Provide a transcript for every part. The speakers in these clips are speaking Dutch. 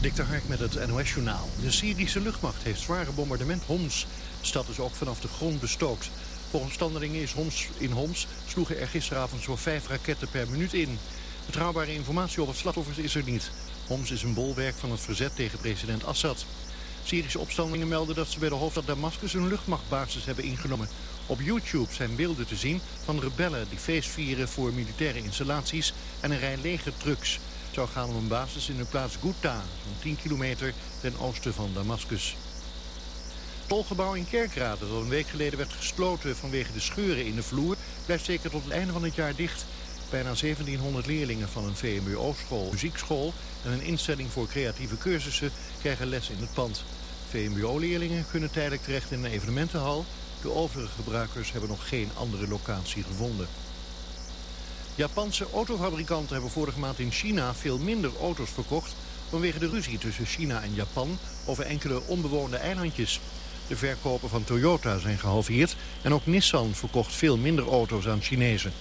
Dik Hark met het NOS-journaal. De Syrische luchtmacht heeft zware bombardement Homs. De stad is ook vanaf de grond bestookt. Volgens standeringen is Homs, in Homs sloegen er gisteravond zo'n vijf raketten per minuut in. Betrouwbare informatie over slachtoffers is er niet. Homs is een bolwerk van het verzet tegen president Assad. Syrische opstandelingen melden dat ze bij de hoofdstad Damascus een luchtmachtbasis hebben ingenomen. Op YouTube zijn beelden te zien van rebellen die feest vieren voor militaire installaties en een rij legertrucks. Het zou gaan om een basis in de plaats Ghouta, zo'n 10 kilometer ten oosten van Damascus. Het tolgebouw in Kerkrade, dat een week geleden werd gesloten vanwege de scheuren in de vloer, blijft zeker tot het einde van het jaar dicht. Bijna 1700 leerlingen van een VMBO-school, muziekschool en een instelling voor creatieve cursussen krijgen les in het pand. VMBO-leerlingen kunnen tijdelijk terecht in een evenementenhal. De overige gebruikers hebben nog geen andere locatie gevonden. Japanse autofabrikanten hebben vorige maand in China veel minder auto's verkocht vanwege de ruzie tussen China en Japan over enkele onbewoonde eilandjes. De verkopen van Toyota zijn gehalveerd en ook Nissan verkocht veel minder auto's aan Chinezen.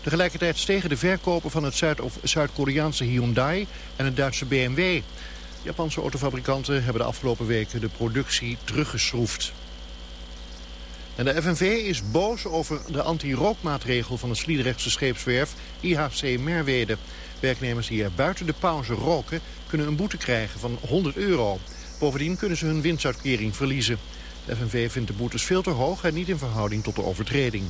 Tegelijkertijd stegen de verkopen van het Zuid-Koreaanse Hyundai en het Duitse BMW. Japanse autofabrikanten hebben de afgelopen weken de productie teruggeschroefd. En de FNV is boos over de anti-rookmaatregel van het Sliedrechtse scheepswerf IHC Merwede. Werknemers die er buiten de pauze roken kunnen een boete krijgen van 100 euro. Bovendien kunnen ze hun winstuitkering verliezen. De FNV vindt de boetes veel te hoog en niet in verhouding tot de overtreding.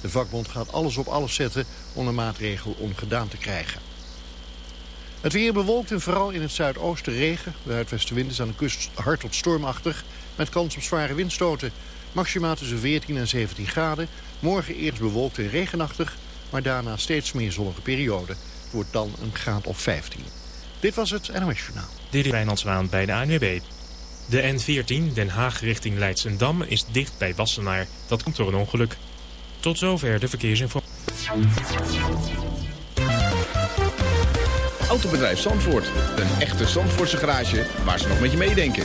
De vakbond gaat alles op alles zetten om de maatregel ongedaan te krijgen. Het weer bewolkt en vooral in het zuidoosten regen. De uitwestenwind is aan de kust hard tot stormachtig met kans op zware windstoten. Maximaal tussen 14 en 17 graden. Morgen eerst bewolkt en regenachtig, maar daarna steeds meer zonnige periode. Het wordt dan een graad of 15. Dit was het NOS Journaal. Dit is Wijnandswaan bij de ANWB. De N14 Den Haag richting Leidsendam is dicht bij Wassenaar. Dat komt door een ongeluk. Tot zover de verkeersinformatie. Autobedrijf Zandvoort. Een echte Zandvoortse garage waar ze nog met je meedenken.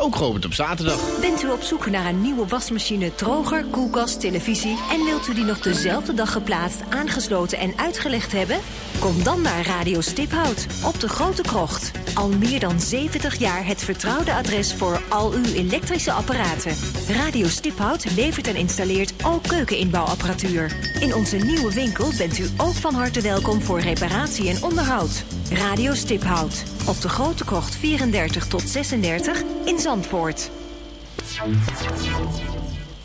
ook geopend op zaterdag. Bent u op zoek naar een nieuwe wasmachine, droger, koelkast, televisie... en wilt u die nog dezelfde dag geplaatst, aangesloten en uitgelegd hebben? Kom dan naar Radio Stiphout op de Grote Krocht. Al meer dan 70 jaar het vertrouwde adres voor al uw elektrische apparaten. Radio Stiphout levert en installeert ook keukeninbouwapparatuur. In onze nieuwe winkel bent u ook van harte welkom voor reparatie en onderhoud. Radio Stiphout. Op de Grote Krocht 34 tot 36 in Zandvoort.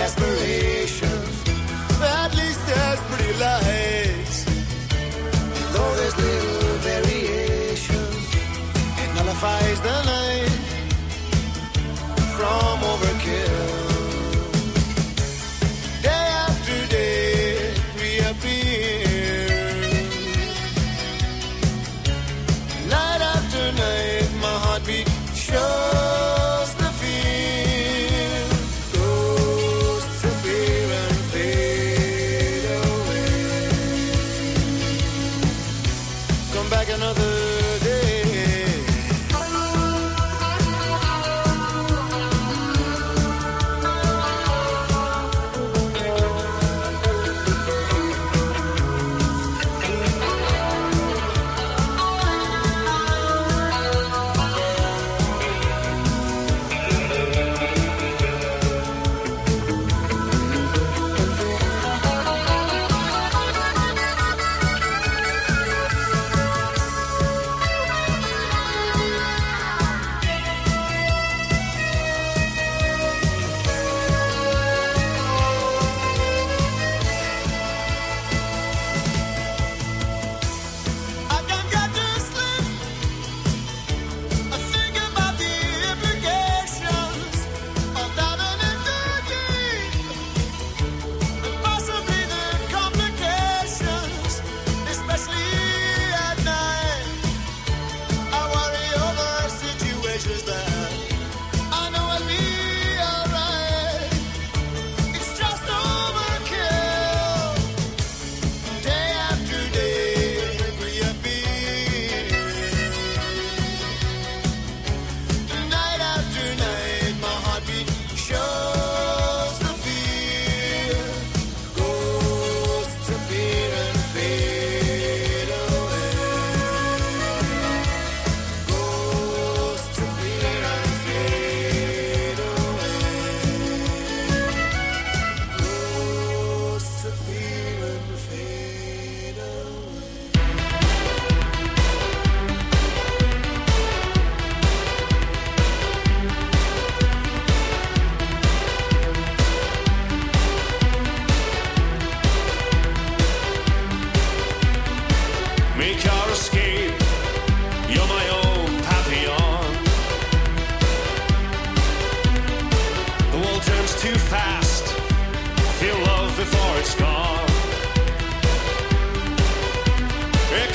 The desperation. At least there's pretty. Though there's little variation, it nullifies the night from overkill.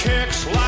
Kicks like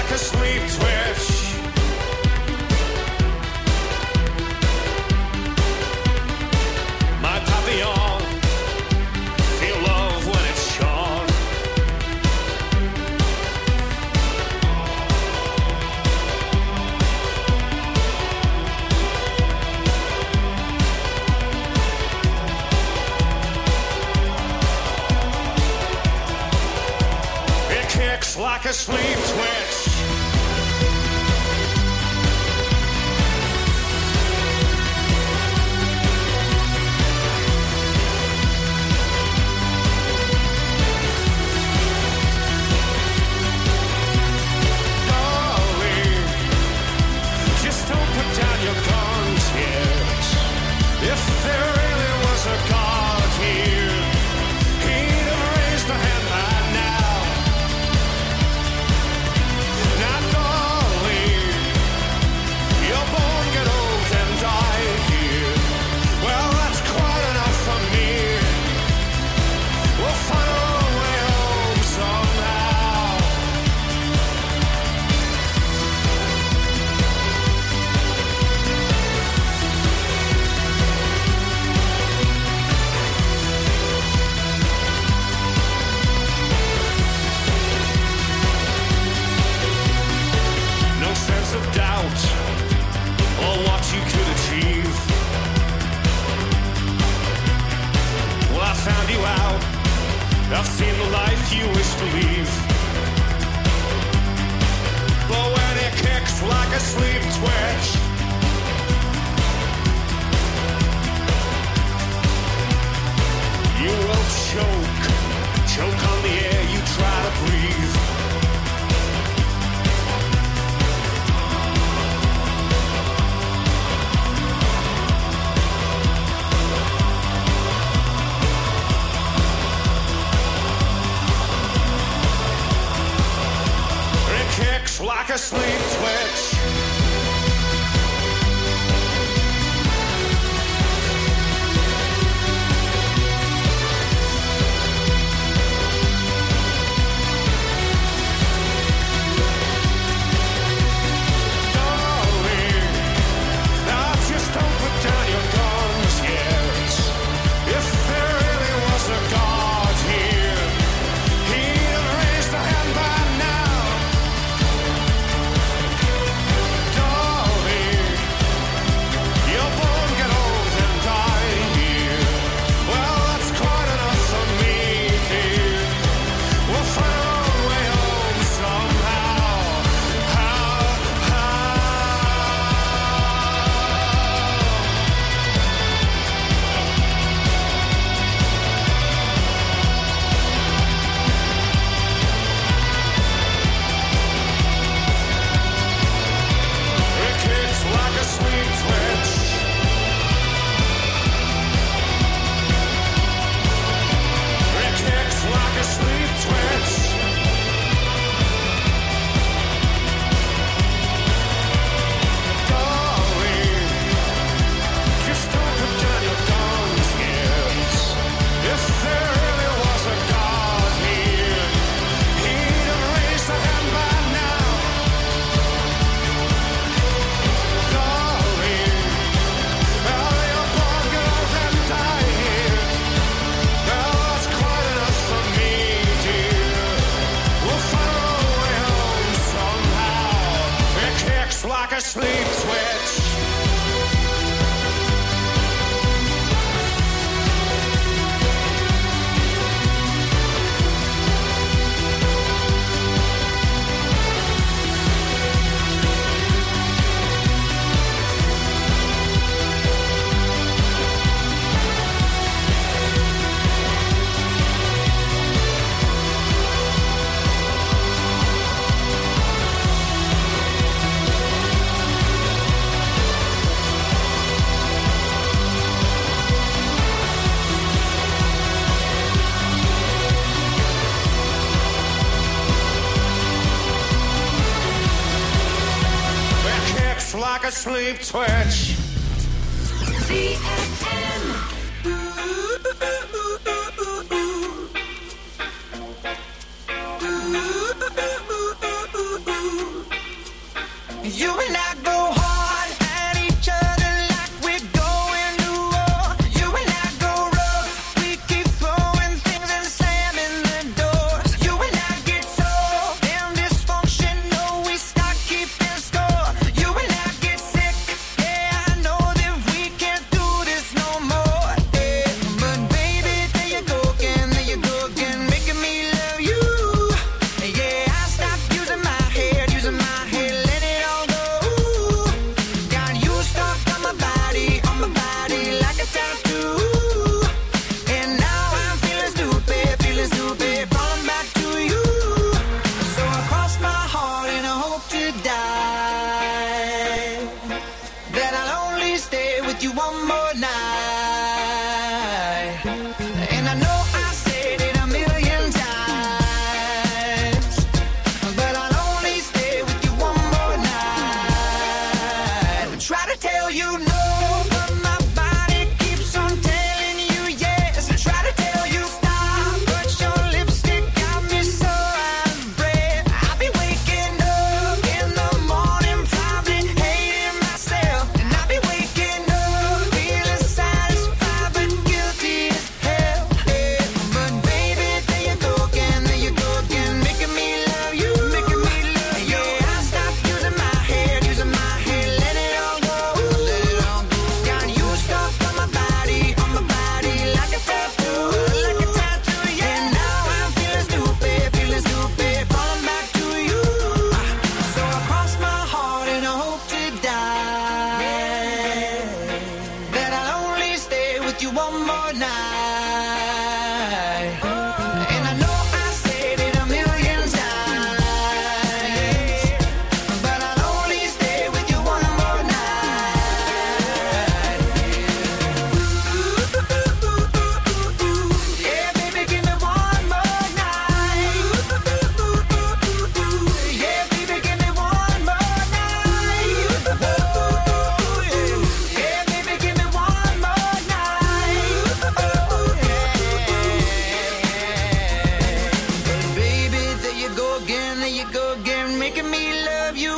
you go again, making me love you.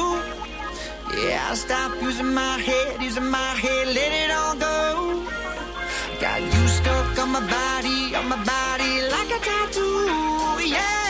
Yeah, I stop using my head, using my head, let it all go. Got you stuck on my body, on my body, like a tattoo. Yeah.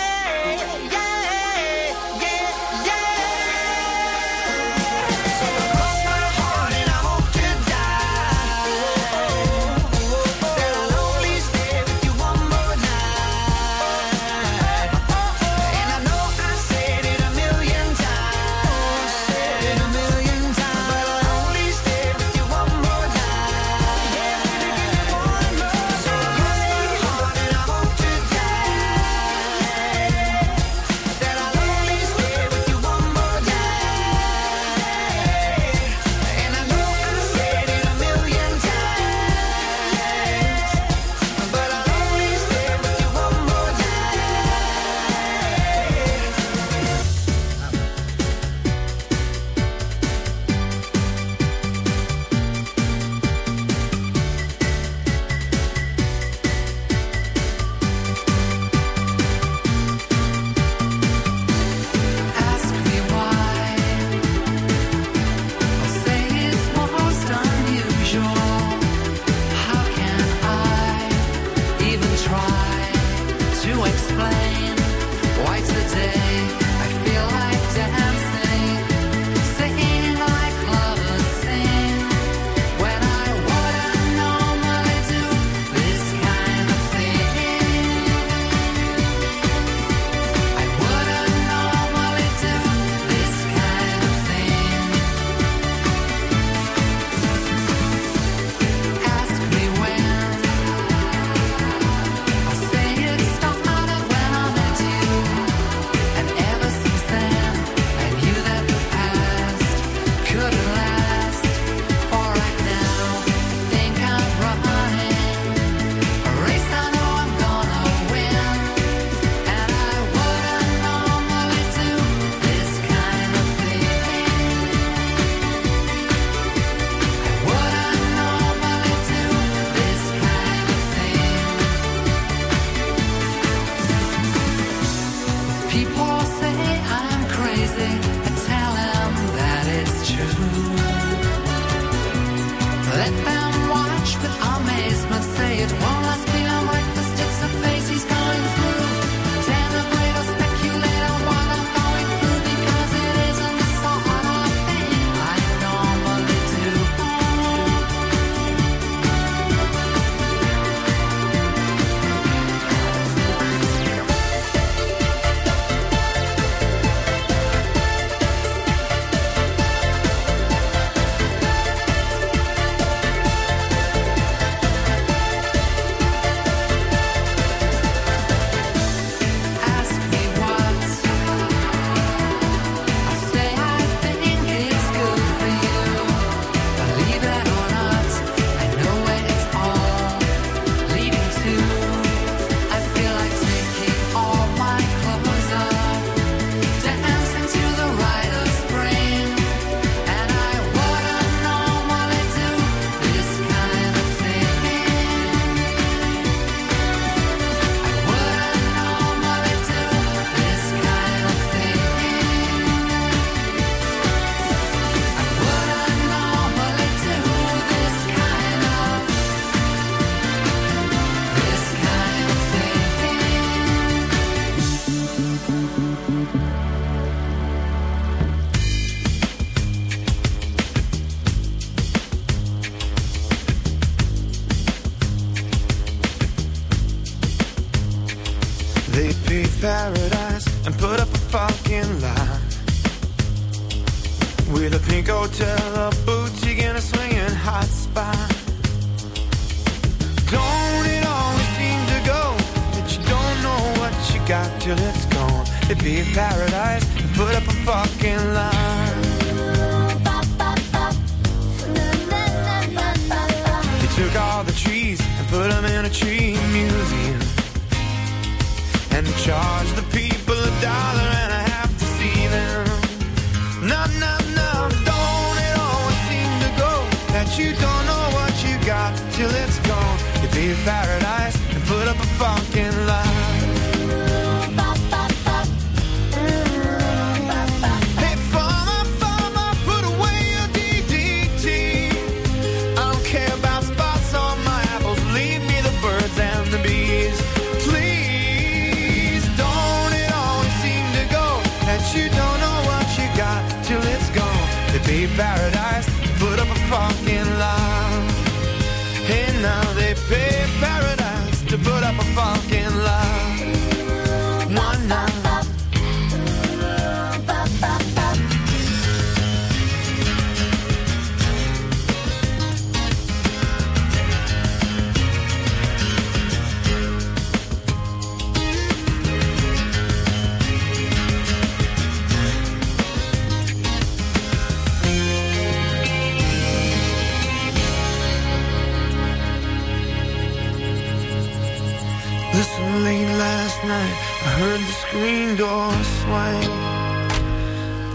door swing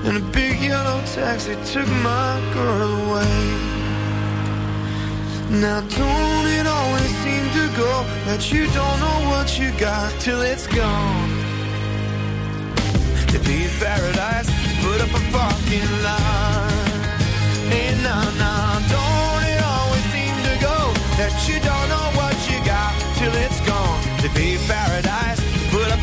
And a big yellow taxi took my girl away. Now don't it always seem to go That you don't know what you got till it's gone? To be paradise, put up a parking lot. And nah, nah, don't it always seem to go That you don't know what you got till it's gone? To be paradise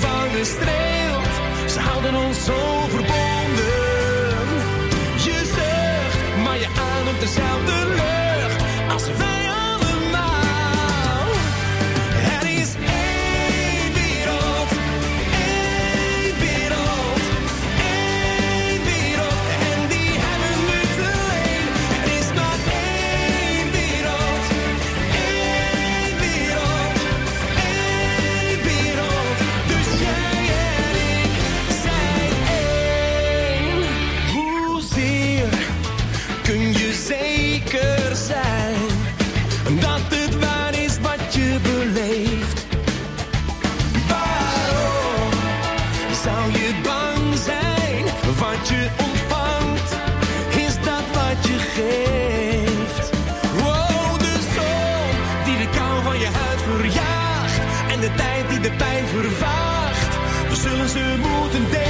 wangen streelt. Ze houden ons zo verbonden. Je zegt, maar je ademt dezelfde lucht als wij. something day.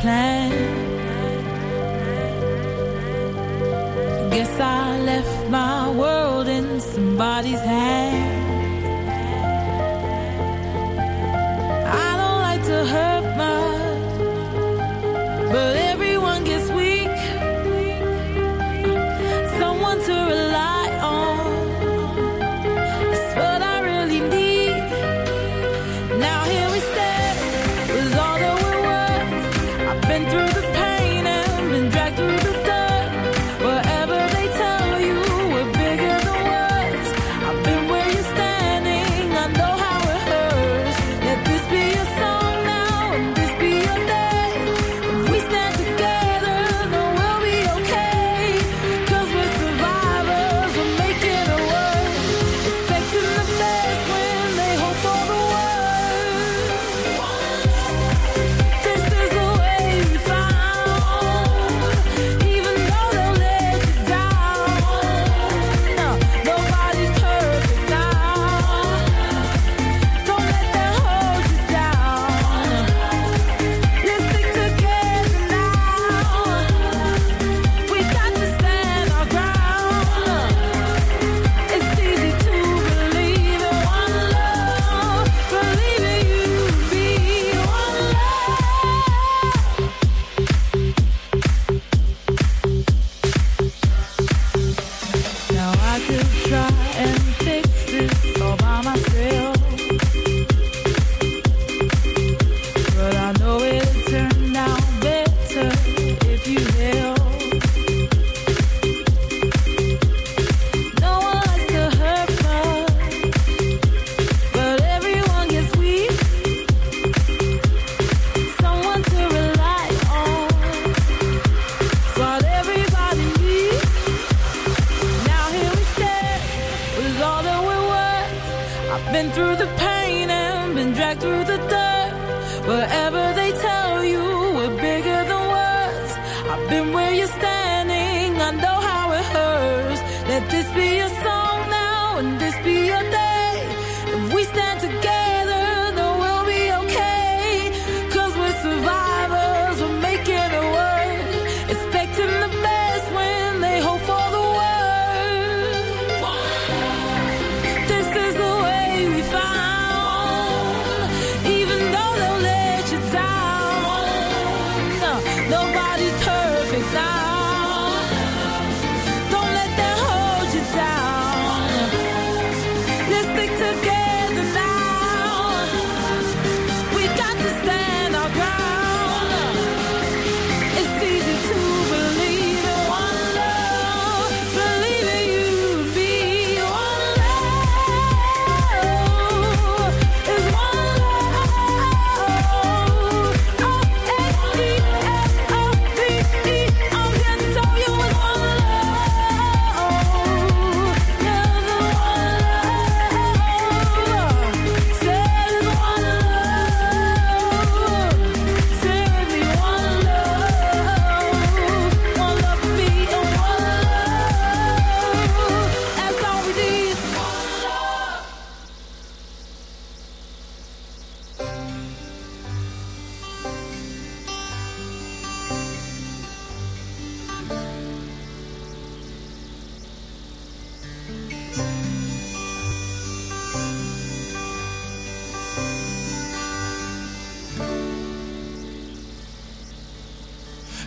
plan. Guess I left my world in somebody's hand.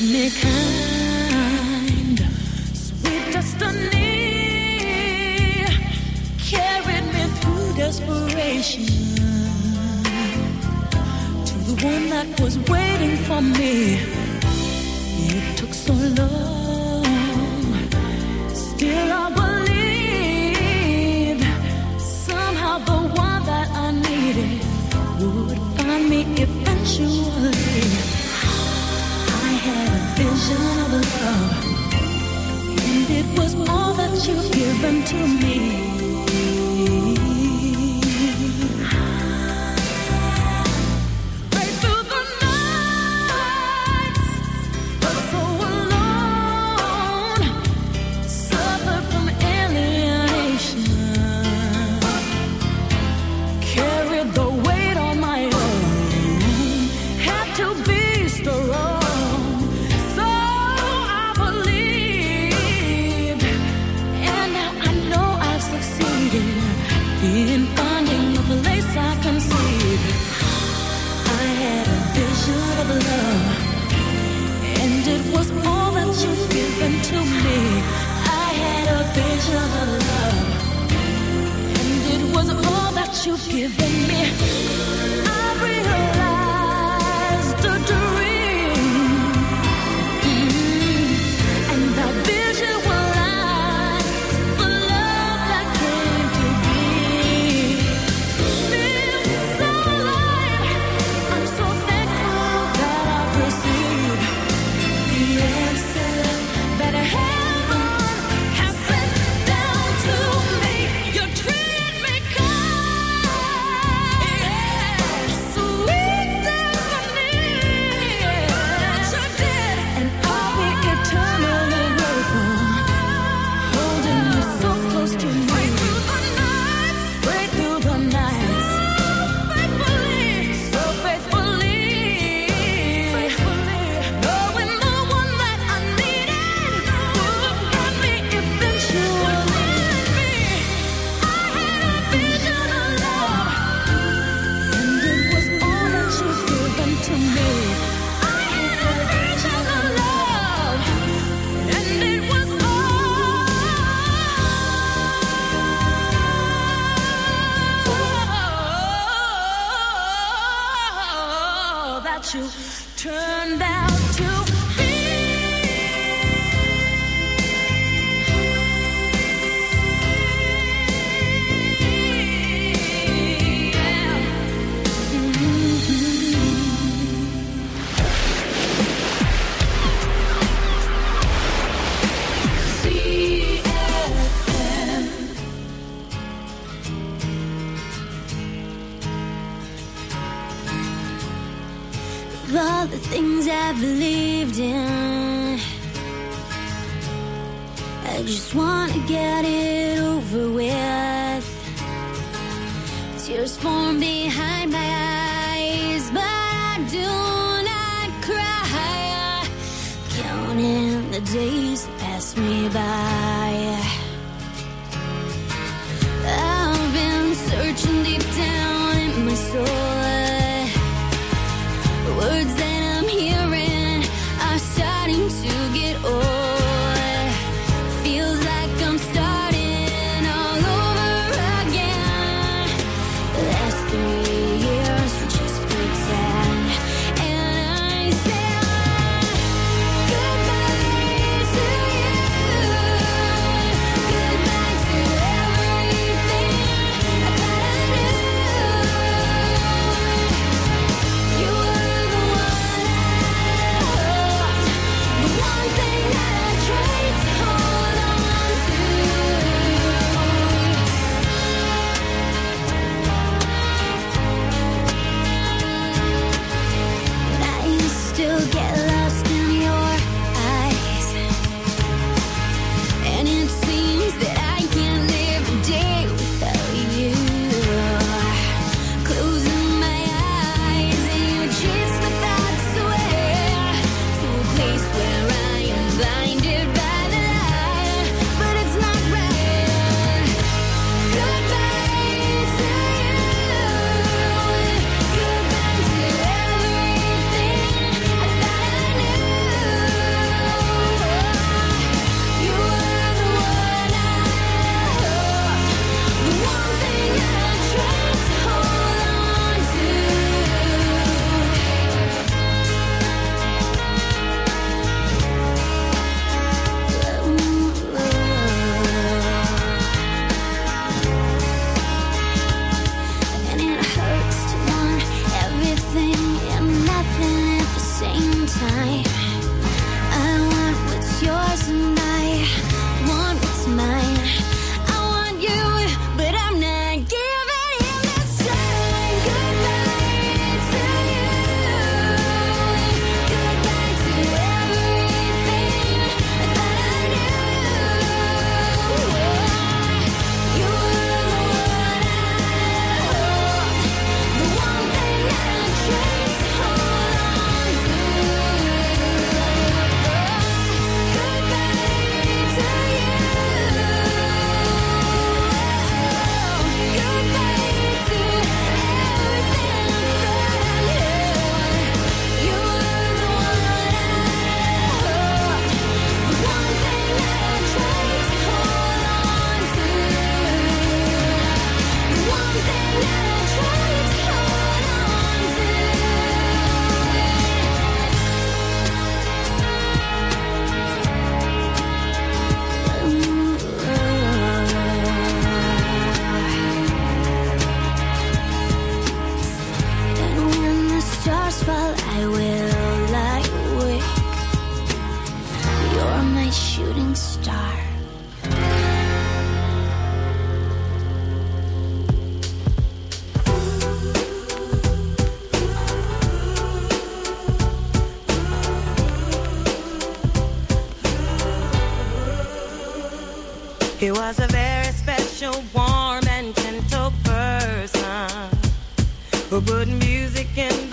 me kind. Sweet destiny carried me through desperation to the one that was waiting for me. you've given to me. you've given me. just wanna get it over with. Tears form behind my eyes, but I do not cry. Counting the days that pass me by. He was a very special, warm, and gentle person who put music in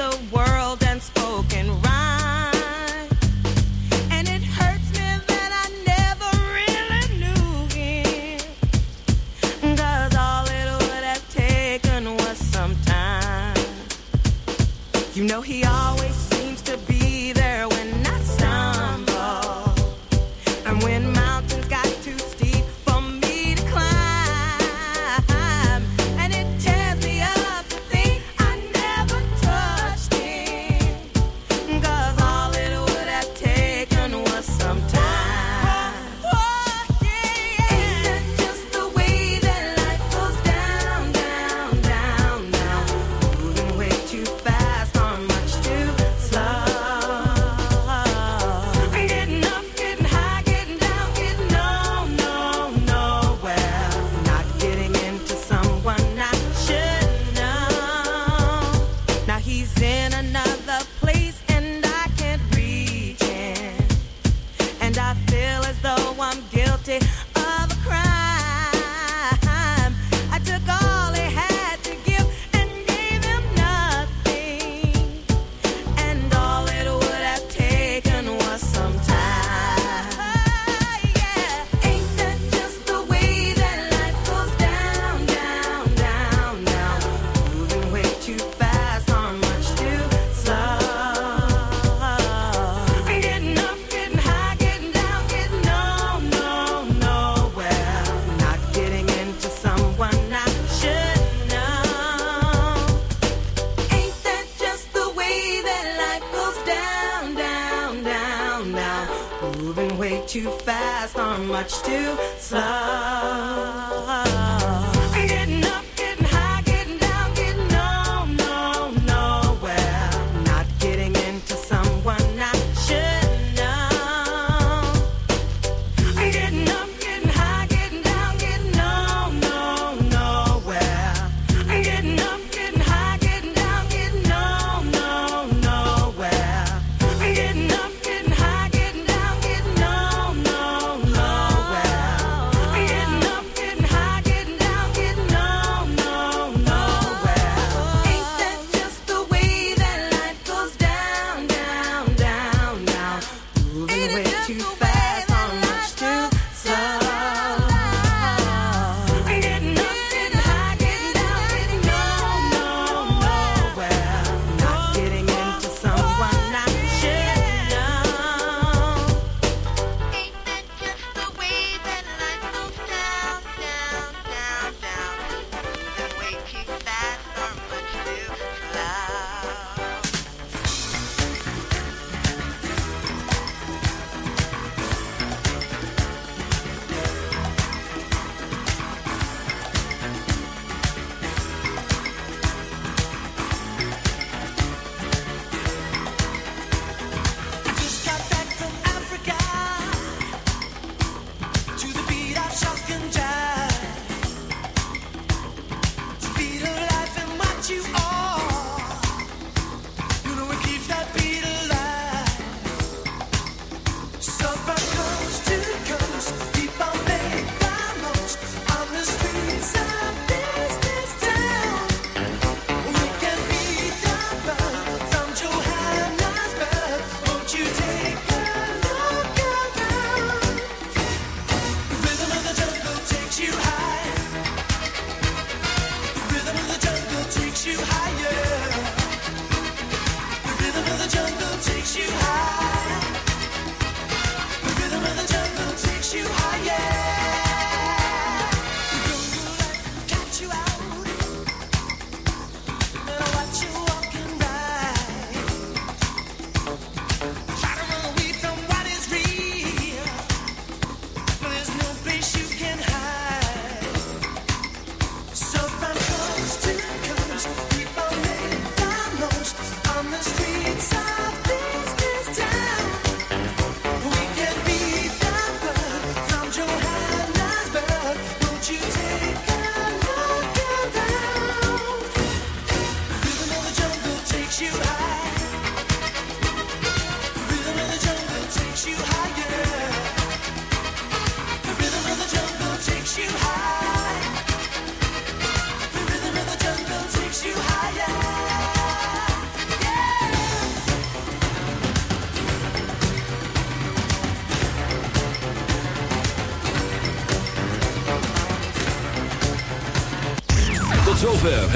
fast not much too slow.